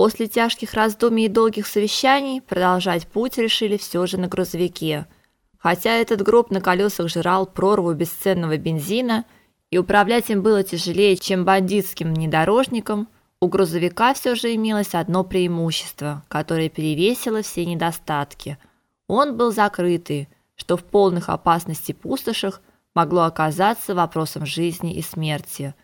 После тяжких раздумий и долгих совещаний продолжать путь решили все же на грузовике. Хотя этот гроб на колесах жрал прорву бесценного бензина, и управлять им было тяжелее, чем бандитским внедорожником, у грузовика все же имелось одно преимущество, которое перевесило все недостатки. Он был закрытый, что в полных опасности пустошах могло оказаться вопросом жизни и смерти.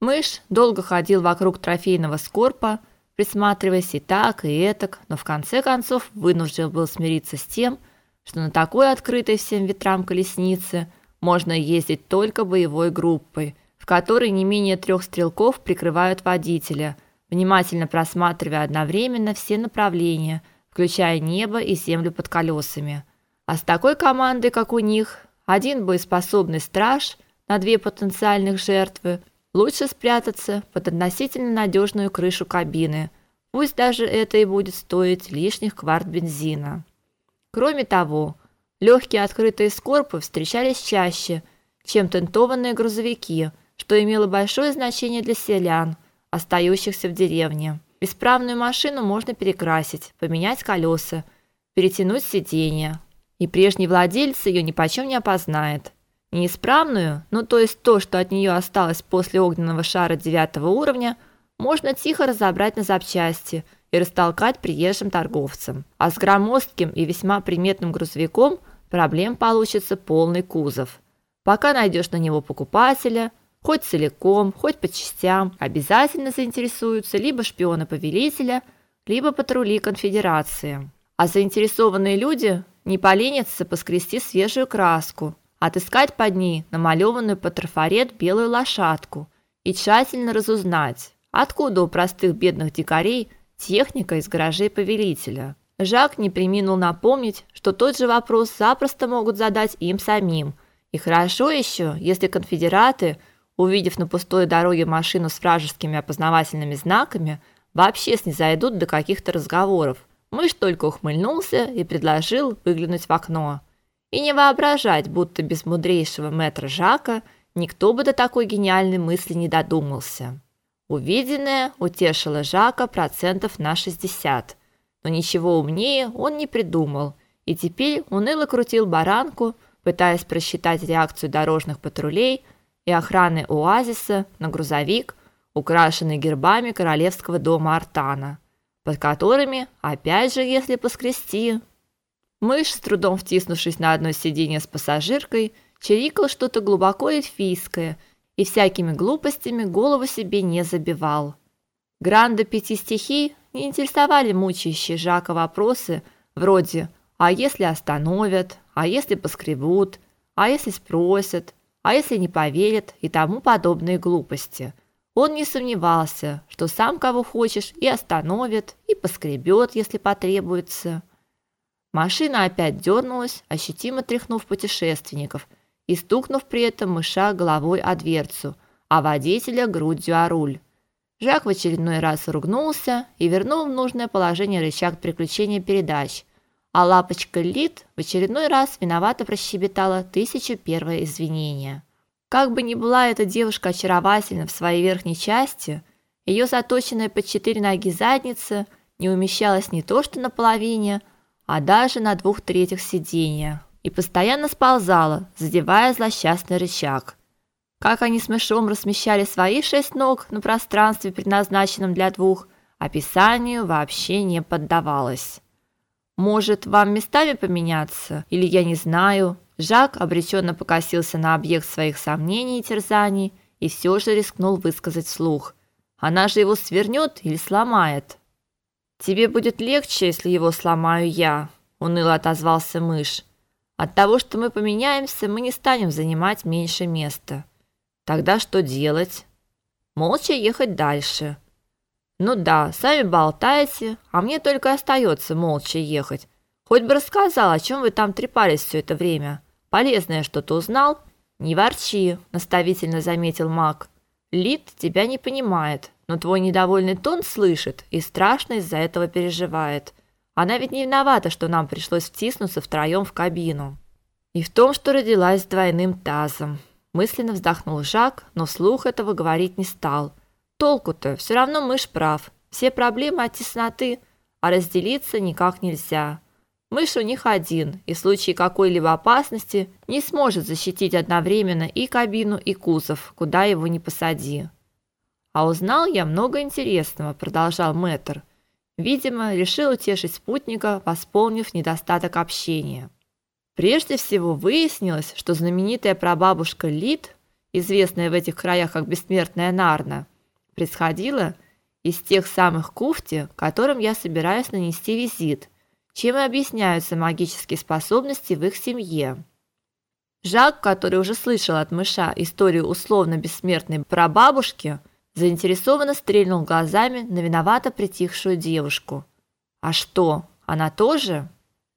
Мышь долго ходил вокруг трофейного скорпа, присматриваясь и так, и этак, но в конце концов вынужден был смириться с тем, что на такой открытой всем ветрам колеснице можно ездить только боевой группой, в которой не менее трех стрелков прикрывают водителя, внимательно просматривая одновременно все направления, включая небо и землю под колесами. А с такой командой, как у них, один боеспособный страж на две потенциальных жертвы – Лучше спрятаться под относительно надежную крышу кабины. Пусть даже это и будет стоить лишних кварт бензина. Кроме того, легкие открытые скорпы встречались чаще, чем тентованные грузовики, что имело большое значение для селян, остающихся в деревне. Исправную машину можно перекрасить, поменять колеса, перетянуть сиденья, и прежний владелец ее ни почем не опознает. Неисправную, ну то есть то, что от нее осталось после огненного шара девятого уровня, можно тихо разобрать на запчасти и растолкать приезжим торговцам. А с громоздким и весьма приметным грузовиком проблем получится полный кузов. Пока найдешь на него покупателя, хоть целиком, хоть по частям, обязательно заинтересуются либо шпионы повелителя, либо патрули конфедерации. А заинтересованные люди не поленятся поскрести свежую краску – отыскать под ней намалеванную по трафарет белую лошадку и тщательно разузнать, откуда у простых бедных дикарей техника из гаражей повелителя. Жак не преминул напомнить, что тот же вопрос запросто могут задать им самим. И хорошо еще, если конфедераты, увидев на пустой дороге машину с вражескими опознавательными знаками, вообще снизойдут до каких-то разговоров. Мышь только ухмыльнулся и предложил выглянуть в окно и не воображать, будто без мудрейшего мэтра Жака никто бы до такой гениальной мысли не додумался. Увиденное утешило Жака процентов на 60, но ничего умнее он не придумал, и теперь уныло крутил баранку, пытаясь просчитать реакцию дорожных патрулей и охраны оазиса на грузовик, украшенный гербами королевского дома Артана, под которыми, опять же, если поскрести, Мышь, с трудом втиснувшись на одно сиденье с пассажиркой, чирикал что-то глубоко эльфийское и всякими глупостями голову себе не забивал. Гранда пяти стихий не интересовали мучающие Жака вопросы вроде «А если остановят?», «А если поскребут?», «А если спросят?», «А если не поверят?» и тому подобные глупости. Он не сомневался, что сам кого хочешь и остановит, и поскребет, если потребуется. Машина опять дернулась, ощутимо тряхнув путешественников и стукнув при этом мыша головой о дверцу, а водителя грудью о руль. Жак в очередной раз ругнулся и вернул в нужное положение рычаг переключения передач, а лапочка Лид в очередной раз виновато прощебетала тысячу первое извинение. Как бы ни была эта девушка очаровательна в своей верхней части, ее заточенная под четыре ноги задница не умещалась не то что на половине, а даже на двух третьих сиденья, и постоянно сползала, задевая злосчастный рычаг. Как они с мышом размещали свои шесть ног на пространстве, предназначенном для двух, описанию вообще не поддавалось. Может, вам местами поменяться, или я не знаю? Жак обреченно покосился на объект своих сомнений и терзаний и все же рискнул высказать вслух. Она же его свернет или сломает. Тебе будет легче, если его сломаю я, уныло отозвался мышь. От того, что мы поменяемся, мы не станем занимать меньше места. Тогда что делать? Молча ехать дальше. Ну да, сами болтаете, а мне только остается молча ехать. Хоть бы рассказал, о чем вы там трепались все это время. Полезное что-то узнал? Не ворчи, наставительно заметил Мак. Лид тебя не понимает но твой недовольный тон слышит и страшно из-за этого переживает. Она ведь не виновата, что нам пришлось втиснуться втроем в кабину. И в том, что родилась с двойным тазом. Мысленно вздохнул Жак, но вслух этого говорить не стал. Толку-то, все равно мышь прав. Все проблемы от тесноты, а разделиться никак нельзя. Мышь у них один, и в случае какой-либо опасности не сможет защитить одновременно и кабину, и кузов, куда его ни посади. А узнал я много интересного, продолжал Мэтр. Видимо, решил утешить спутника, восполнив недостаток общения. Прежде всего выяснилось, что знаменитая прабабушка Лид, известная в этих краях как бессмертная Нарна, происходила из тех самых куфти, которым я собираюсь нанести визит, чем и объясняются магические способности в их семье. Жак, который уже слышал от мыша историю условно бессмертной прабабушки, заинтересованно стрельнул глазами на виновато притихшую девушку. А что, она тоже?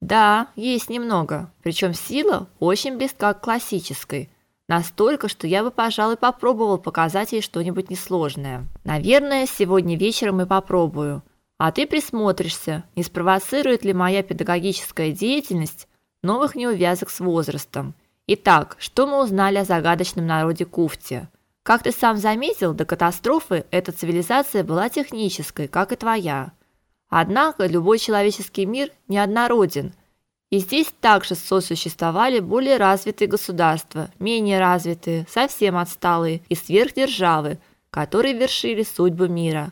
Да, есть немного, причем сила очень близка к классической. Настолько, что я бы, пожалуй, попробовал показать ей что-нибудь несложное. Наверное, сегодня вечером и попробую. А ты присмотришься, не спровоцирует ли моя педагогическая деятельность новых неувязок с возрастом. Итак, что мы узнали о загадочном народе Куфти? Как ты сам заметил, до катастрофы эта цивилизация была технической, как и твоя. Однако любой человеческий мир неоднороден, и здесь также сосуществовали более развитые государства, менее развитые, совсем отсталые и сверхдержавы, которые вершили судьбы мира.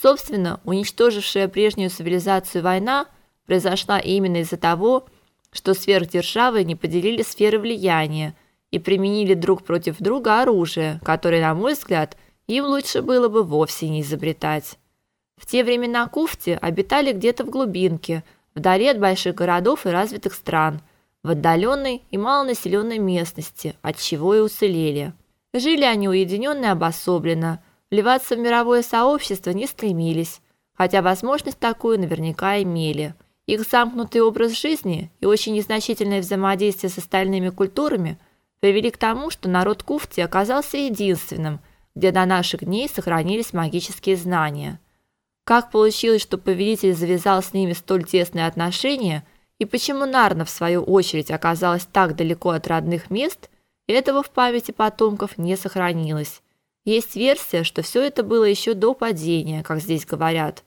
Собственно, уничтожившая прежнюю цивилизацию война произошла именно из-за того, что сверхдержавы не поделили сферы влияния и применили друг против друга оружие, которое, на мой взгляд, им лучше было бы вовсе не изобретать. В те времена куфти обитали где-то в глубинке, вдали от больших городов и развитых стран, в отдаленной и малонаселенной местности, от чего и уцелели. Жили они уединенно и обособленно, вливаться в мировое сообщество не стремились, хотя возможность такую наверняка имели. Их замкнутый образ жизни и очень незначительное взаимодействие с остальными культурами привели к тому, что народ Куфти оказался единственным, где до наших дней сохранились магические знания. Как получилось, что повелитель завязал с ними столь тесные отношения, и почему Нарна в свою очередь оказалась так далеко от родных мест, этого в памяти потомков не сохранилось. Есть версия, что все это было еще до падения, как здесь говорят.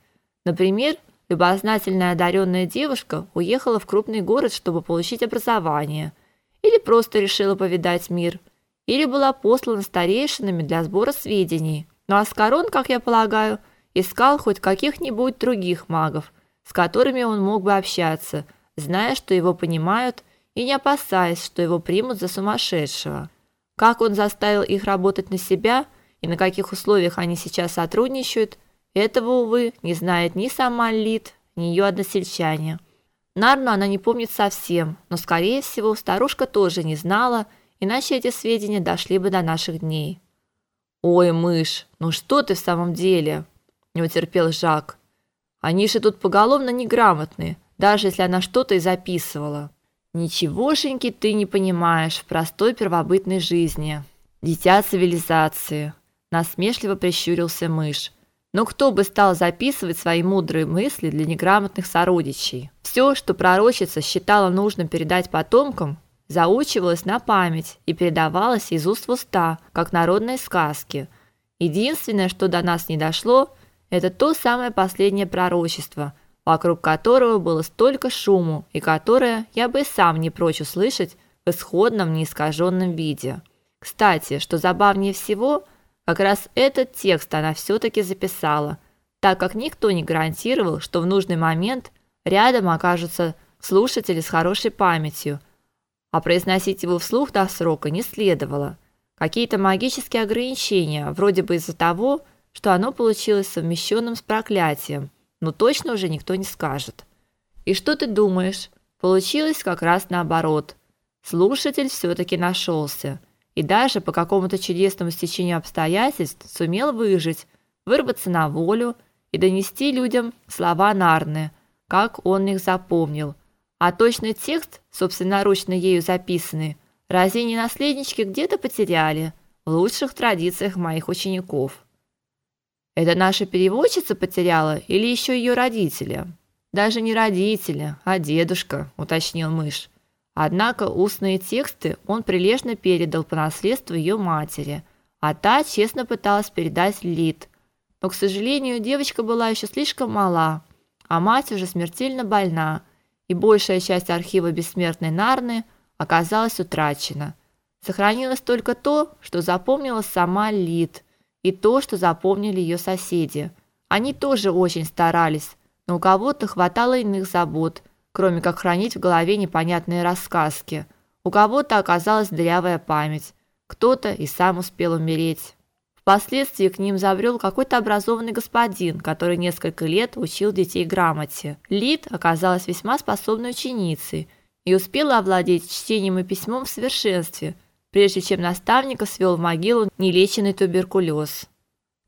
Например, любознательная одаренная девушка уехала в крупный город, чтобы получить образование, или просто решила повидать мир, или была послана старейшинами для сбора сведений. Но Аскарон, как я полагаю, искал хоть каких-нибудь других магов, с которыми он мог бы общаться, зная, что его понимают, и не опасаясь, что его примут за сумасшедшего. Как он заставил их работать на себя – и на каких условиях они сейчас сотрудничают, этого, увы, не знает ни сама Лид, ни ее односельчане. Нарну она не помнит совсем, но, скорее всего, старушка тоже не знала, иначе эти сведения дошли бы до наших дней. «Ой, мышь, ну что ты в самом деле?» – не утерпел Жак. «Они же тут поголовно неграмотные, даже если она что-то и записывала». «Ничегошеньки ты не понимаешь в простой первобытной жизни. Дитя цивилизации насмешливо прищурился мышь. Но кто бы стал записывать свои мудрые мысли для неграмотных сородичей? Все, что пророчица считала нужным передать потомкам, заучивалось на память и передавалось из уст в уста, как народные сказки. Единственное, что до нас не дошло, это то самое последнее пророчество, вокруг которого было столько шуму и которое я бы сам не прочь услышать в исходном неискаженном виде. Кстати, что забавнее всего – как раз этот текст она все таки записала, так как никто не гарантировал, что в нужный момент рядом окажутся слушатели с хорошей памятью, а произносить его вслух до срока не следовало. Какие-то магические ограничения, вроде бы из-за того, что оно получилось совмещенным с проклятием, но точно уже никто не скажет. И что ты думаешь? Получилось как раз наоборот. Слушатель все таки нашелся и даже по какому-то чудесному стечению обстоятельств сумел выжить, вырваться на волю и донести людям слова Нарны, как он их запомнил. А точный текст, собственноручно ею записанный, разве не наследнички где-то потеряли в лучших традициях моих учеников? Это наша переводчица потеряла или еще ее родители? Даже не родители, а дедушка, уточнил мышь. Однако устные тексты он прилежно передал по наследству ее матери, а та честно пыталась передать Лид. Но, к сожалению, девочка была еще слишком мала, а мать уже смертельно больна, и большая часть архива бессмертной Нарны оказалась утрачена. Сохранилось только то, что запомнила сама Лид, и то, что запомнили ее соседи. Они тоже очень старались, но у кого-то хватало иных забот, кроме как хранить в голове непонятные рассказки. У кого-то оказалась дрявая память, кто-то и сам успел умереть. Впоследствии к ним забрел какой-то образованный господин, который несколько лет учил детей грамоте. Лид оказалась весьма способной ученицей и успела овладеть чтением и письмом в совершенстве, прежде чем наставника свел в могилу нелеченный туберкулез.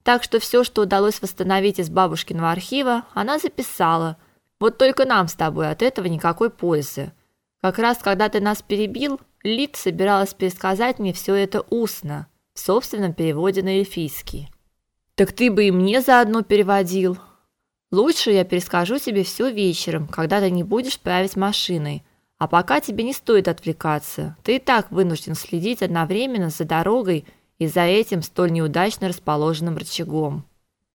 Так что все, что удалось восстановить из бабушкиного архива, она записала. Вот только нам с тобой от этого никакой пользы. Как раз когда ты нас перебил, Лид собиралась пересказать мне все это устно в собственном переводе на эльфийский. Так ты бы и мне заодно переводил. Лучше я перескажу тебе все вечером, когда ты не будешь править машиной. А пока тебе не стоит отвлекаться. Ты и так вынужден следить одновременно за дорогой и за этим столь неудачно расположенным рычагом.